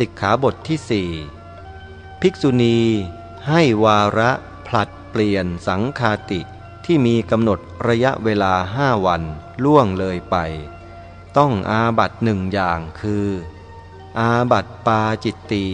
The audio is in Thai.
สิกขาบทที่สี่ภิกษุณี ให้วาระผลัดเปลี่ยนสังคาติที่มีกำหนดระยะเวลาห้าวันล่วงเลยไป ต้องอาบัตหนึ่งอย่างคือ อาบัตปาจิตตี